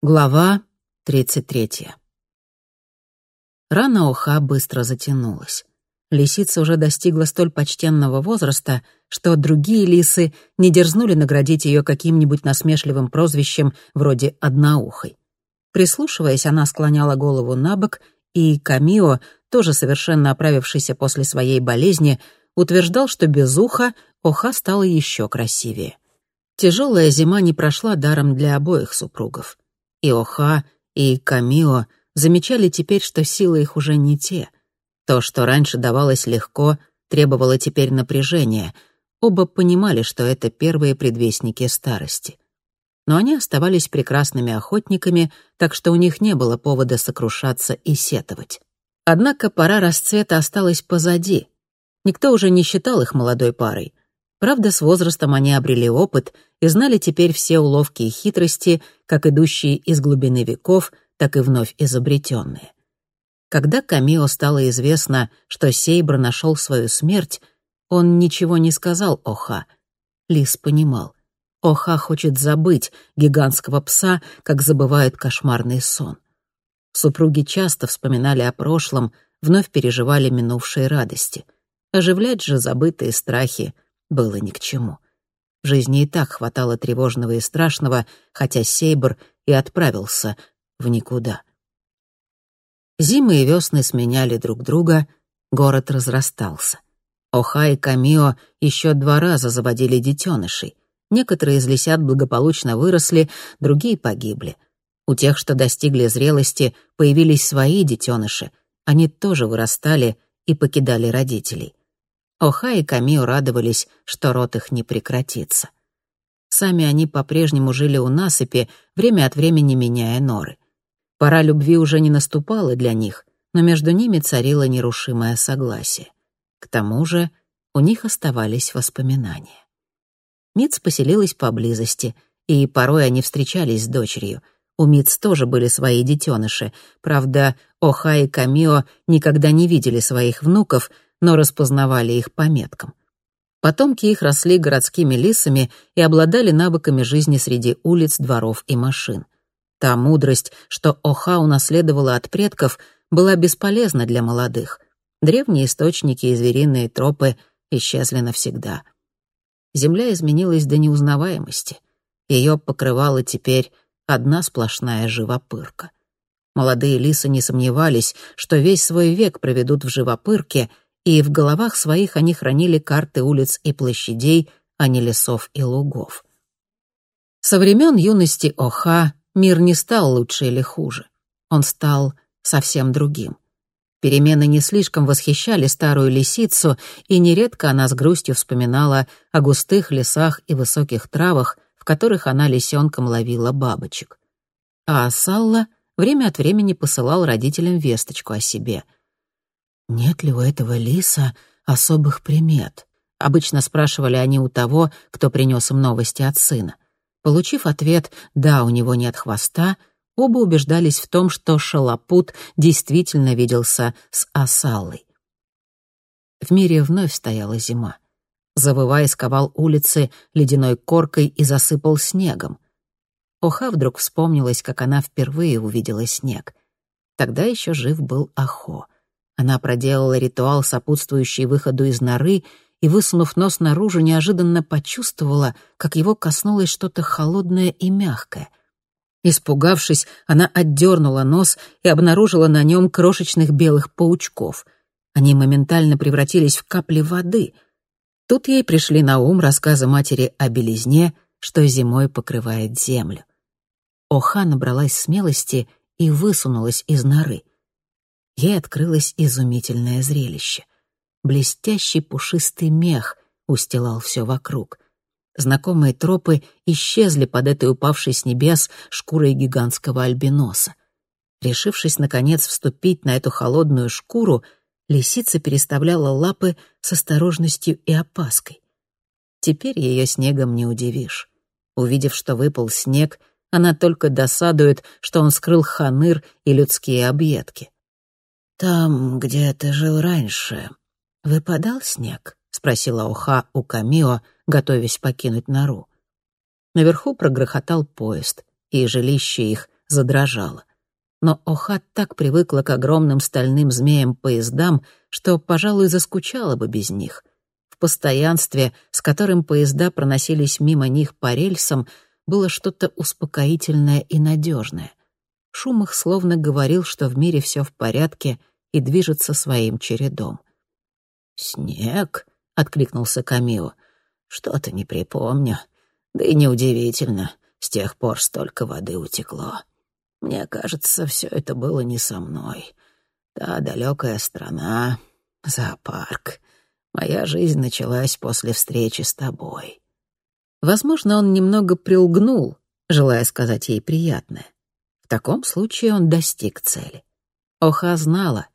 Глава 33. Рана Оха быстро затянулась. Лисица уже достигла столь почтенного возраста, что другие лисы не дерзнули наградить ее каким-нибудь насмешливым прозвищем вроде «одноухой». Прислушиваясь, она склоняла голову на бок, и Камио, тоже совершенно оправившийся после своей болезни, утверждал, что без уха Оха стала еще красивее. Тяжелая зима не прошла даром для обоих супругов. И Оха, и Камио замечали теперь, что силы их уже не те. То, что раньше давалось легко, требовало теперь напряжения. Оба понимали, что это первые предвестники старости. Но они оставались прекрасными охотниками, так что у них не было повода сокрушаться и сетовать. Однако пора расцвета осталась позади. Никто уже не считал их молодой парой. Правда, с возрастом они обрели опыт и знали теперь все уловки и хитрости, как идущие из глубины веков, так и вновь изобретенные. Когда Камио стало известно, что Сейбр нашел свою смерть, он ничего не сказал Оха. Лис понимал. Оха хочет забыть гигантского пса, как забывают кошмарный сон. Супруги часто вспоминали о прошлом, вновь переживали минувшие радости. Оживлять же забытые страхи — было ни к чему. В жизни и так хватало тревожного и страшного, хотя Сейбр и отправился в никуда. Зимы и весны сменяли друг друга, город разрастался. Оха и Камио еще два раза заводили детенышей. Некоторые из лисят благополучно выросли, другие погибли. У тех, что достигли зрелости, появились свои детеныши. Они тоже вырастали и покидали родителей. Оха и Камио радовались, что рот их не прекратится. Сами они по-прежнему жили у насыпи, время от времени меняя норы. Пора любви уже не наступала для них, но между ними царило нерушимое согласие. К тому же у них оставались воспоминания. Миц поселилась поблизости, и порой они встречались с дочерью. У Миц тоже были свои детеныши. Правда, Оха и Камио никогда не видели своих внуков — но распознавали их по меткам. Потомки их росли городскими лисами и обладали навыками жизни среди улиц, дворов и машин. Та мудрость, что Оха унаследовала от предков, была бесполезна для молодых. Древние источники и звериные тропы исчезли навсегда. Земля изменилась до неузнаваемости. Ее покрывала теперь одна сплошная живопырка. Молодые лисы не сомневались, что весь свой век проведут в живопырке — и в головах своих они хранили карты улиц и площадей, а не лесов и лугов. Со времен юности Оха мир не стал лучше или хуже. Он стал совсем другим. Перемены не слишком восхищали старую лисицу, и нередко она с грустью вспоминала о густых лесах и высоких травах, в которых она лисенком ловила бабочек. А Салла время от времени посылал родителям весточку о себе — «Нет ли у этого лиса особых примет?» — обычно спрашивали они у того, кто принес им новости от сына. Получив ответ «да, у него нет хвоста», оба убеждались в том, что Шалопут действительно виделся с Асалой. В мире вновь стояла зима. Завывая, сковал улицы ледяной коркой и засыпал снегом. Оха вдруг вспомнилась, как она впервые увидела снег. Тогда еще жив был Ахо — она проделала ритуал, сопутствующий выходу из норы, и, высунув нос наружу, неожиданно почувствовала, как его коснулось что-то холодное и мягкое. Испугавшись, она отдернула нос и обнаружила на нем крошечных белых паучков. Они моментально превратились в капли воды. Тут ей пришли на ум рассказы матери о белизне, что зимой покрывает землю. Оха набралась смелости и высунулась из норы ей открылось изумительное зрелище. Блестящий пушистый мех устилал все вокруг. Знакомые тропы исчезли под этой упавшей с небес шкурой гигантского альбиноса. Решившись, наконец, вступить на эту холодную шкуру, лисица переставляла лапы с осторожностью и опаской. Теперь ее снегом не удивишь. Увидев, что выпал снег, она только досадует, что он скрыл ханыр и людские объедки. «Там, где ты жил раньше, выпадал снег?» — спросила Оха у Камио, готовясь покинуть нору. Наверху прогрохотал поезд, и жилище их задрожала. Но Оха так привыкла к огромным стальным змеям-поездам, что, пожалуй, заскучала бы без них. В постоянстве, с которым поезда проносились мимо них по рельсам, было что-то успокоительное и надежное. Шум их словно говорил, что в мире все в порядке и движется своим чередом. «Снег?» — откликнулся Камио. «Что-то не припомню. Да и неудивительно, с тех пор столько воды утекло. Мне кажется, все это было не со мной. Та далекая страна, зоопарк. Моя жизнь началась после встречи с тобой». Возможно, он немного прилгнул, желая сказать ей приятное. В таком случае он достиг цели. Оха знала,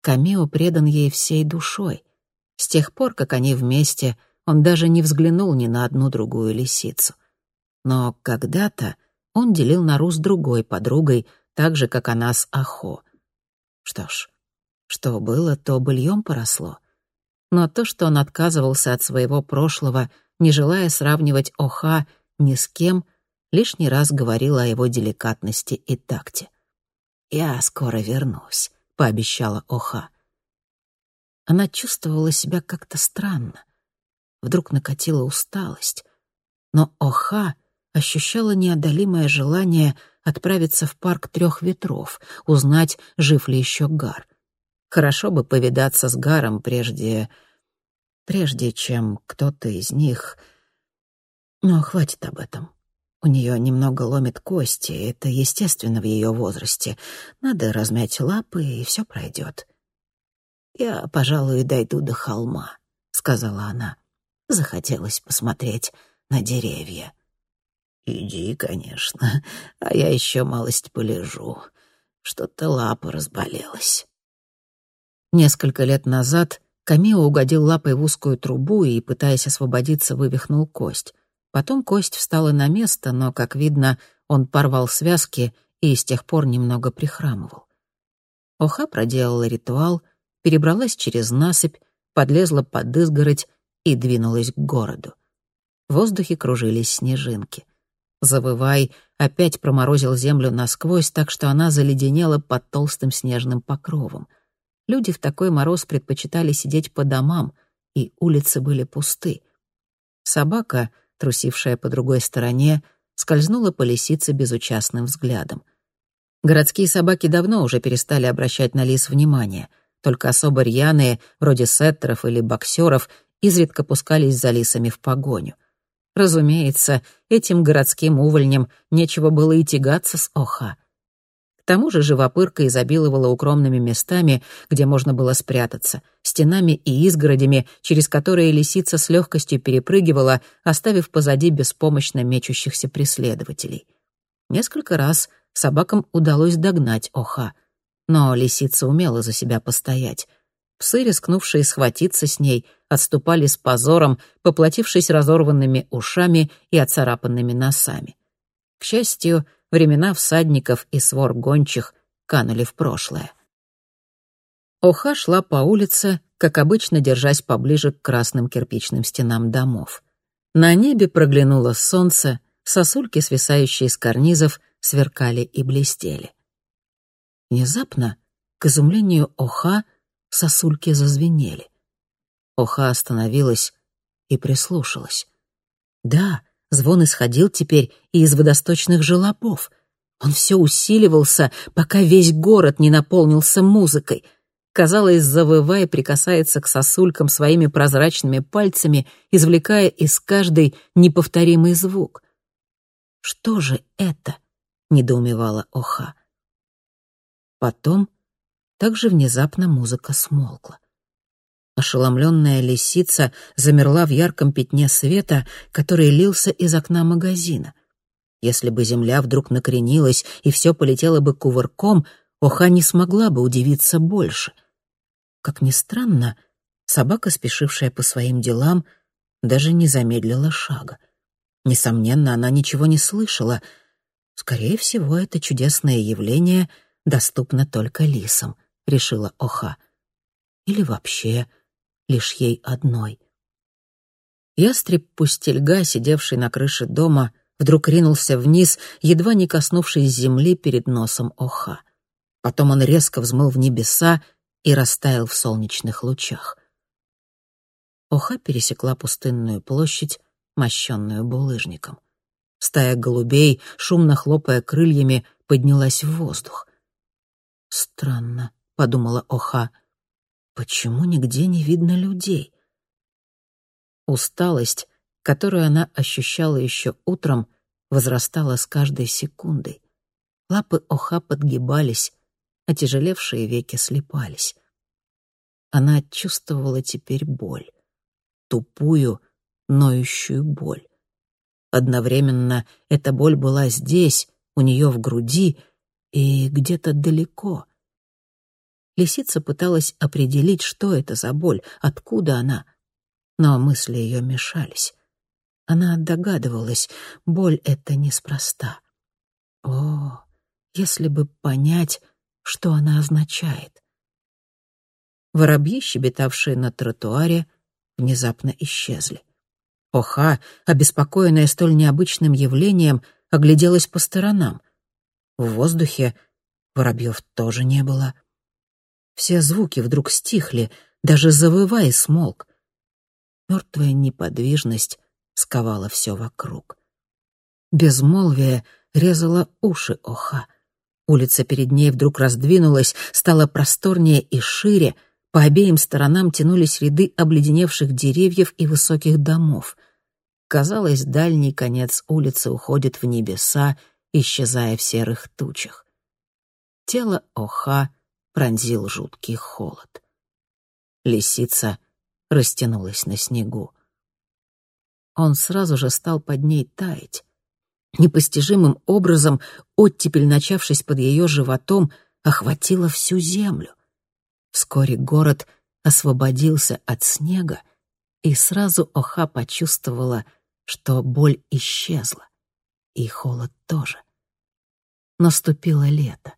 Камео предан ей всей душой. С тех пор, как они вместе, он даже не взглянул ни на одну другую лисицу. Но когда-то он делил нору с другой подругой, так же, как она с Ахо. Что ж, что было, то быльем поросло. Но то, что он отказывался от своего прошлого, не желая сравнивать Оха ни с кем, лишний раз говорило о его деликатности и такте. «Я скоро вернусь», — пообещала Оха. Она чувствовала себя как-то странно. Вдруг накатила усталость. Но Оха ощущала неодолимое желание отправиться в парк трех ветров, узнать, жив ли еще Гар. Хорошо бы повидаться с Гаром прежде... прежде чем кто-то из них... Но хватит об этом. У нее немного ломит кости, это естественно в ее возрасте. Надо размять лапы, и все пройдет. «Я, пожалуй, дойду до холма», — сказала она. Захотелось посмотреть на деревья. «Иди, конечно, а я еще малость полежу. Что-то лапа разболелась». Несколько лет назад Камио угодил лапой в узкую трубу и, пытаясь освободиться, вывихнул кость. Потом кость встала на место, но, как видно, он порвал связки и с тех пор немного прихрамывал. Оха проделала ритуал, перебралась через насыпь, подлезла под изгородь и двинулась к городу. В воздухе кружились снежинки. Завывай опять проморозил землю насквозь, так что она заледенела под толстым снежным покровом. Люди в такой мороз предпочитали сидеть по домам, и улицы были пусты. Собака, трусившая по другой стороне, скользнула по лисице безучастным взглядом. Городские собаки давно уже перестали обращать на лис внимание. Только особо рьяные, вроде сеттеров или боксеров, изредка пускались за лисами в погоню — Разумеется, этим городским увольням нечего было и тягаться с Оха. Тому же живопырка изобиловала укромными местами, где можно было спрятаться, стенами и изгородями, через которые лисица с легкостью перепрыгивала, оставив позади беспомощно мечущихся преследователей. Несколько раз собакам удалось догнать Оха, но лисица умела за себя постоять. Псы, рискнувшие схватиться с ней, отступали с позором, поплатившись разорванными ушами и оцарапанными носами. К счастью, времена всадников и свор гончих канули в прошлое. Оха шла по улице, как обычно, держась поближе к красным кирпичным стенам домов. На небе проглянуло солнце, сосульки, свисающие с карнизов, сверкали и блестели. Внезапно, к изумлению Оха, сосульки зазвенели. Оха остановилась и прислушалась. Да, звон исходил теперь и из водосточных желобов. Он все усиливался, пока весь город не наполнился музыкой. Казалось, завывая, прикасается к сосулькам своими прозрачными пальцами, извлекая из каждой неповторимый звук. «Что же это?» — недоумевала Оха. Потом также внезапно музыка смолкла. Ошеломленная лисица замерла в ярком пятне света, который лился из окна магазина. Если бы земля вдруг накренилась и все полетело бы кувырком, Оха не смогла бы удивиться больше. Как ни странно, собака, спешившая по своим делам, даже не замедлила шага. Несомненно, она ничего не слышала. Скорее всего, это чудесное явление доступно только лисам — решила Оха. Или вообще лишь ей одной. Ястреб-пустельга, сидевший на крыше дома, вдруг ринулся вниз, едва не коснувшись земли перед носом Оха. Потом он резко взмыл в небеса и растаял в солнечных лучах. Оха пересекла пустынную площадь, мощенную булыжником. Стая голубей, шумно хлопая крыльями, поднялась в воздух. «Странно», — подумала Оха, — «почему нигде не видно людей?» Усталость, которую она ощущала еще утром, возрастала с каждой секундой. Лапы Оха подгибались, отяжелевшие веки слепались. Она чувствовала теперь боль. Тупую, ноющую боль. Одновременно эта боль была здесь, у нее в груди и где-то далеко. Лисица пыталась определить, что это за боль, откуда она, но мысли ее мешались. Она догадывалась, боль — это неспроста. О, если бы понять, что она означает. Воробьи, щебетавшие на тротуаре, внезапно исчезли. Оха, обеспокоенная столь необычным явлением, огляделась по сторонам. В воздухе воробьев тоже не было. Все звуки вдруг стихли, даже завывай смолк. Мертвая неподвижность сковала все вокруг. Безмолвие резало уши Оха. Улица перед ней вдруг раздвинулась, стала просторнее и шире — по обеим сторонам тянулись ряды обледеневших деревьев и высоких домов. Казалось, дальний конец улицы уходит в небеса, исчезая в серых тучах. Тело Оха пронзил жуткий холод. Лисица растянулась на снегу. Он сразу же стал под ней таять. Непостижимым образом оттепель, начавшись под ее животом, охватила всю землю. Вскоре город освободился от снега, и сразу Оха почувствовала, что боль исчезла, и холод тоже. Наступило лето.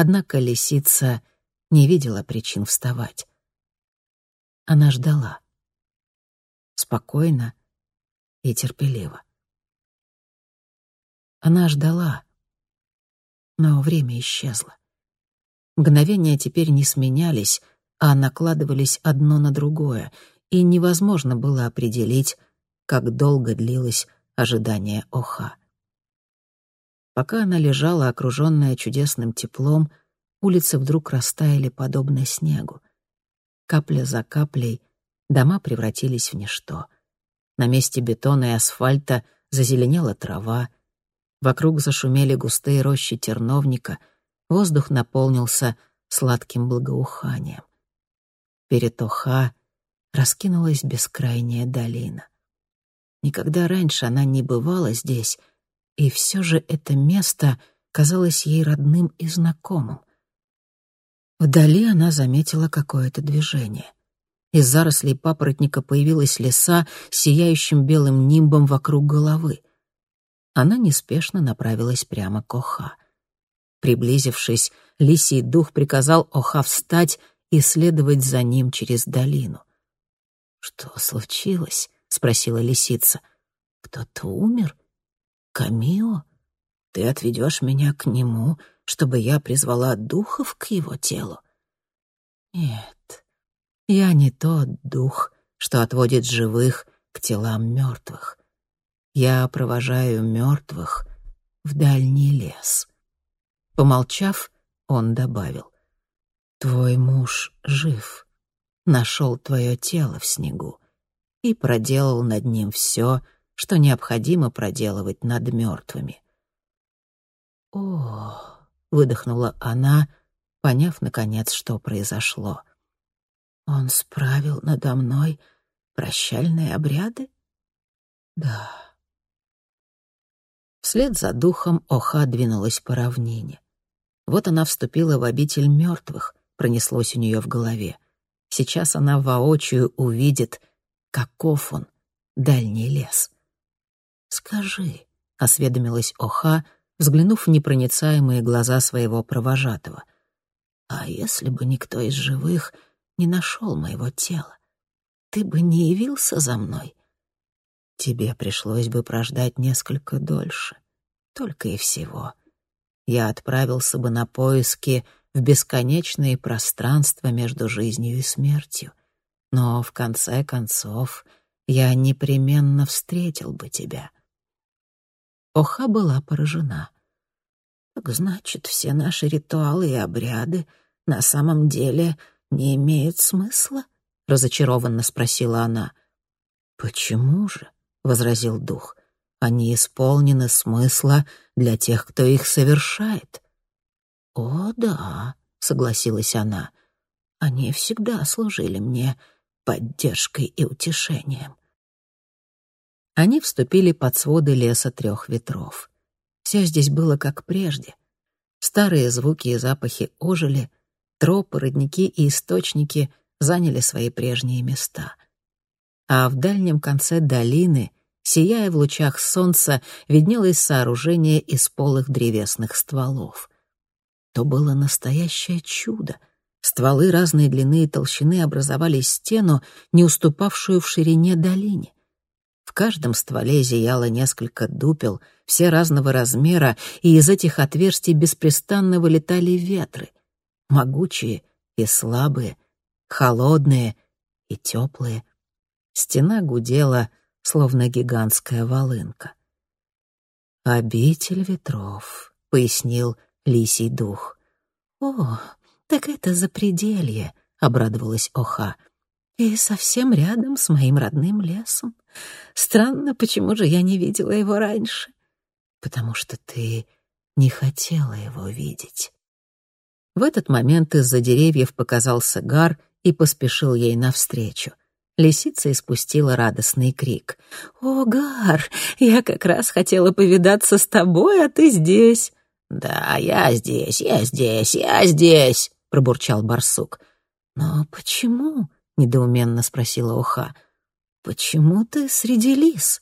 Однако лисица не видела причин вставать. Она ждала. Спокойно и терпеливо. Она ждала, но время исчезло. Мгновения теперь не сменялись, а накладывались одно на другое, и невозможно было определить, как долго длилось ожидание Оха. Пока она лежала, окруженная чудесным теплом, улицы вдруг растаяли подобно снегу. Капля за каплей дома превратились в ничто. На месте бетона и асфальта зазеленела трава, вокруг зашумели густые рощи терновника — воздух наполнился сладким благоуханием. Перед Оха раскинулась бескрайняя долина. Никогда раньше она не бывала здесь, и все же это место казалось ей родным и знакомым. Вдали она заметила какое-то движение. Из зарослей папоротника появилась лиса сияющим белым нимбом вокруг головы. Она неспешно направилась прямо к Оха — Приблизившись, лисий дух приказал Оха встать и следовать за ним через долину. «Что случилось?» — спросила лисица. «Кто-то умер? Камио? Ты отведешь меня к нему, чтобы я призвала духов к его телу?» «Нет, я не тот дух, что отводит живых к телам мертвых. Я провожаю мертвых в дальний лес». Помолчав, он добавил. «Твой муж жив, нашел твое тело в снегу и проделал над ним все, что необходимо проделывать над мертвыми». «О!» — выдохнула она, поняв, наконец, что произошло. «Он справил надо мной прощальные обряды?» «Да». Вслед за духом Оха двинулась по равнине. Вот она вступила в обитель мертвых, пронеслось у нее в голове. Сейчас она воочию увидит, каков он, дальний лес. «Скажи», — осведомилась Оха, взглянув в непроницаемые глаза своего провожатого, «а если бы никто из живых не нашел моего тела, ты бы не явился за мной?» тебе пришлось бы прождать несколько дольше. Только и всего. Я отправился бы на поиски в бесконечные пространства между жизнью и смертью. Но в конце концов я непременно встретил бы тебя. Оха была поражена. Так значит, все наши ритуалы и обряды на самом деле не имеют смысла? разочарованно спросила она. Почему же? возразил дух. Они исполнены смысла для тех, кто их совершает. О, да, согласилась она. Они всегда служили мне поддержкой и утешением. Они вступили под своды леса трех ветров. Все здесь было как прежде. Старые звуки и запахи ожили, тропы, родники и источники заняли свои прежние места. А в дальнем конце долины, сияя в лучах солнца, виднелось сооружение из полых древесных стволов. То было настоящее чудо. Стволы разной длины и толщины образовали стену, не уступавшую в ширине долине. В каждом стволе зияло несколько дупел, все разного размера, и из этих отверстий беспрестанно вылетали ветры, могучие и слабые, холодные и теплые. Стена гудела, словно гигантская волынка. «Обитель ветров», — пояснил лисий дух. «О, так это запределье», — обрадовалась Оха. «И совсем рядом с моим родным лесом. Странно, почему же я не видела его раньше? Потому что ты не хотела его видеть. В этот момент из-за деревьев показался Гар и поспешил ей навстречу. Лисица испустила радостный крик. «О, Гар, я как раз хотела повидаться с тобой, а ты здесь!» «Да, я здесь, я здесь, я здесь!» — пробурчал барсук. «Но почему?» — недоуменно спросила Уха. «Почему ты среди лис?»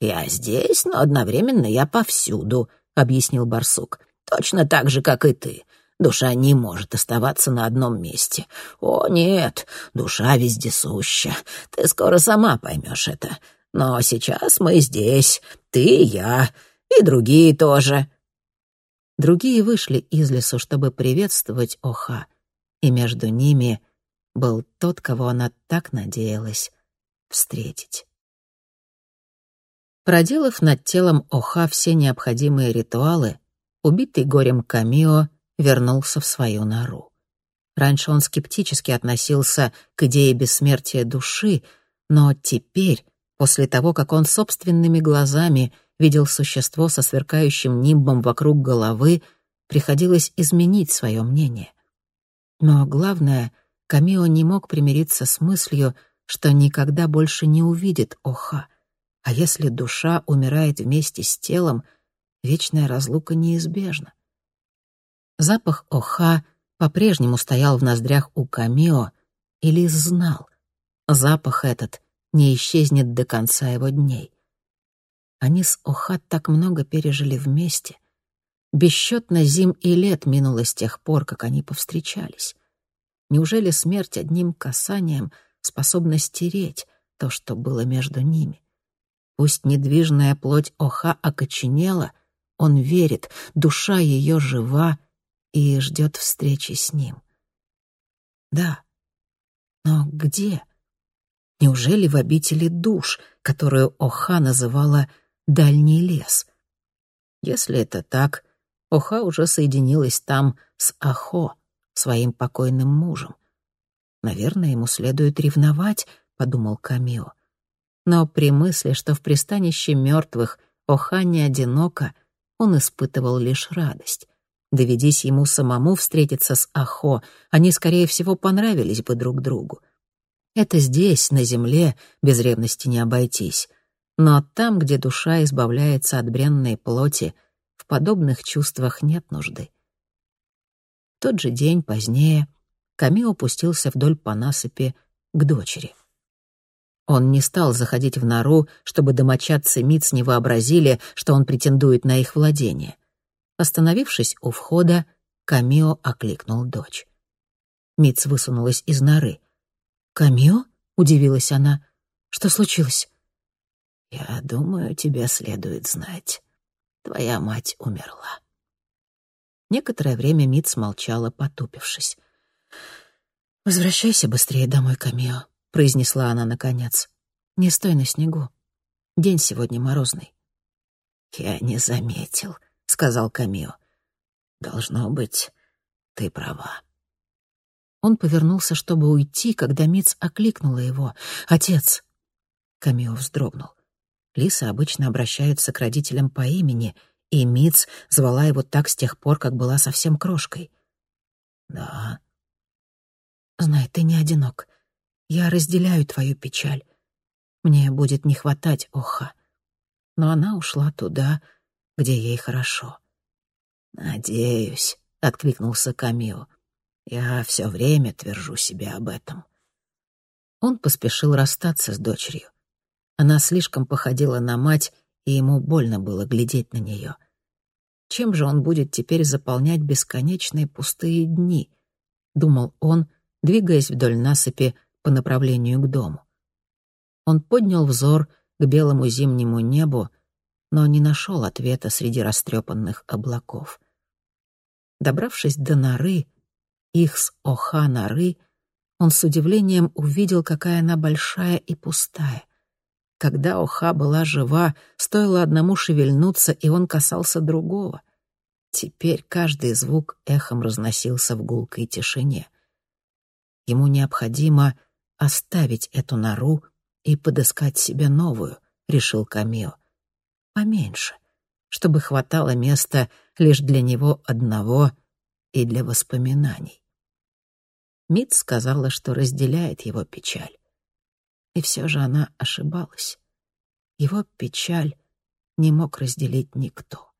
«Я здесь, но одновременно я повсюду», — объяснил барсук. «Точно так же, как и ты. Душа не может оставаться на одном месте. О, нет, душа вездесуща. Ты скоро сама поймешь это. Но сейчас мы здесь, ты и я, и другие тоже». Другие вышли из лесу, чтобы приветствовать Оха, и между ними был тот, кого она так надеялась встретить. Проделав над телом Оха все необходимые ритуалы, убитый горем Камио вернулся в свою нору. Раньше он скептически относился к идее бессмертия души, но теперь, после того, как он собственными глазами видел существо со сверкающим нимбом вокруг головы, приходилось изменить свое мнение. Но главное, Камио не мог примириться с мыслью, что никогда больше не увидит Оха. А если душа умирает вместе с телом, вечная разлука неизбежна. Запах Оха по-прежнему стоял в ноздрях у Камио, и Лиз знал, запах этот не исчезнет до конца его дней. Они с Оха так много пережили вместе. Бесчетно зим и лет минуло с тех пор, как они повстречались. Неужели смерть одним касанием — способна стереть то, что было между ними. Пусть недвижная плоть Оха окоченела, он верит, душа ее жива и ждет встречи с ним. Да, но где? Неужели в обители душ, которую Оха называла «дальний лес»? Если это так, Оха уже соединилась там с Ахо, своим покойным мужем. Наверное, ему следует ревновать, подумал Камио. Но при мысли, что в пристанище мертвых Оха не одиноко, он испытывал лишь радость. Доведись ему самому встретиться с Ахо, они, скорее всего, понравились бы друг другу. Это здесь, на земле, без ревности не обойтись. Но там, где душа избавляется от бренной плоти, в подобных чувствах нет нужды. В тот же день, позднее, Камио пустился вдоль по насыпи к дочери. Он не стал заходить в нору, чтобы домочадцы Миц не вообразили, что он претендует на их владение. Остановившись у входа, Камио окликнул дочь. Миц высунулась из норы. «Камио?» — удивилась она. «Что случилось?» Я думаю, тебе следует знать. Твоя мать умерла. Некоторое время Митц молчала, потупившись. «Возвращайся быстрее домой, Камио», — произнесла она наконец. «Не стой на снегу. День сегодня морозный». «Я не заметил», — сказал Камио. «Должно быть, ты права». Он повернулся, чтобы уйти, когда Митц окликнула его. «Отец!» Камио вздрогнул. Лисы обычно обращаются к родителям по имени, и Митц звала его так с тех пор, как была совсем крошкой. «Да». «Знай, ты не одинок. Я разделяю твою печаль. Мне будет не хватать Оха. Но она ушла туда, где ей хорошо». «Надеюсь», — откликнулся Камио. «Я все время твержу себе об этом». Он поспешил расстаться с дочерью. Она слишком походила на мать, и ему больно было глядеть на нее. Чем же он будет теперь заполнять бесконечные пустые дни? Думал он, двигаясь вдоль насыпи по направлению к дому. Он поднял взор к белому зимнему небу, но не нашел ответа среди растрепанных облаков. Добравшись до норы, их с Оха норы, он с удивлением увидел, какая она большая и пустая. Когда Оха была жива, стоило одному шевельнуться, и он касался другого. Теперь каждый звук эхом разносился в гулкой тишине. Ему необходимо оставить эту нору и подыскать себе новую, решил Камио. Поменьше, чтобы хватало места лишь для него одного и для воспоминаний. Мит сказала, что разделяет его печаль. И все же она ошибалась. Его печаль не мог разделить никто.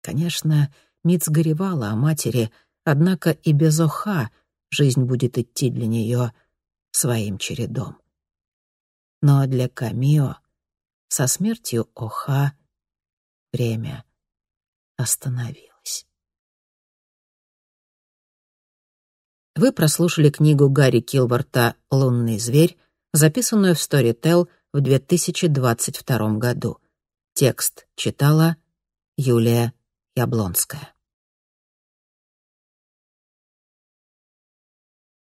Конечно, Миц горевала о матери, однако и без Оха жизнь будет идти для нее своим чередом. Но для Камио со смертью Оха время остановилось. Вы прослушали книгу Гарри Килборта «Лунный зверь», записанную в Storytel в 2022 году. Текст читала Юлия Яблонская.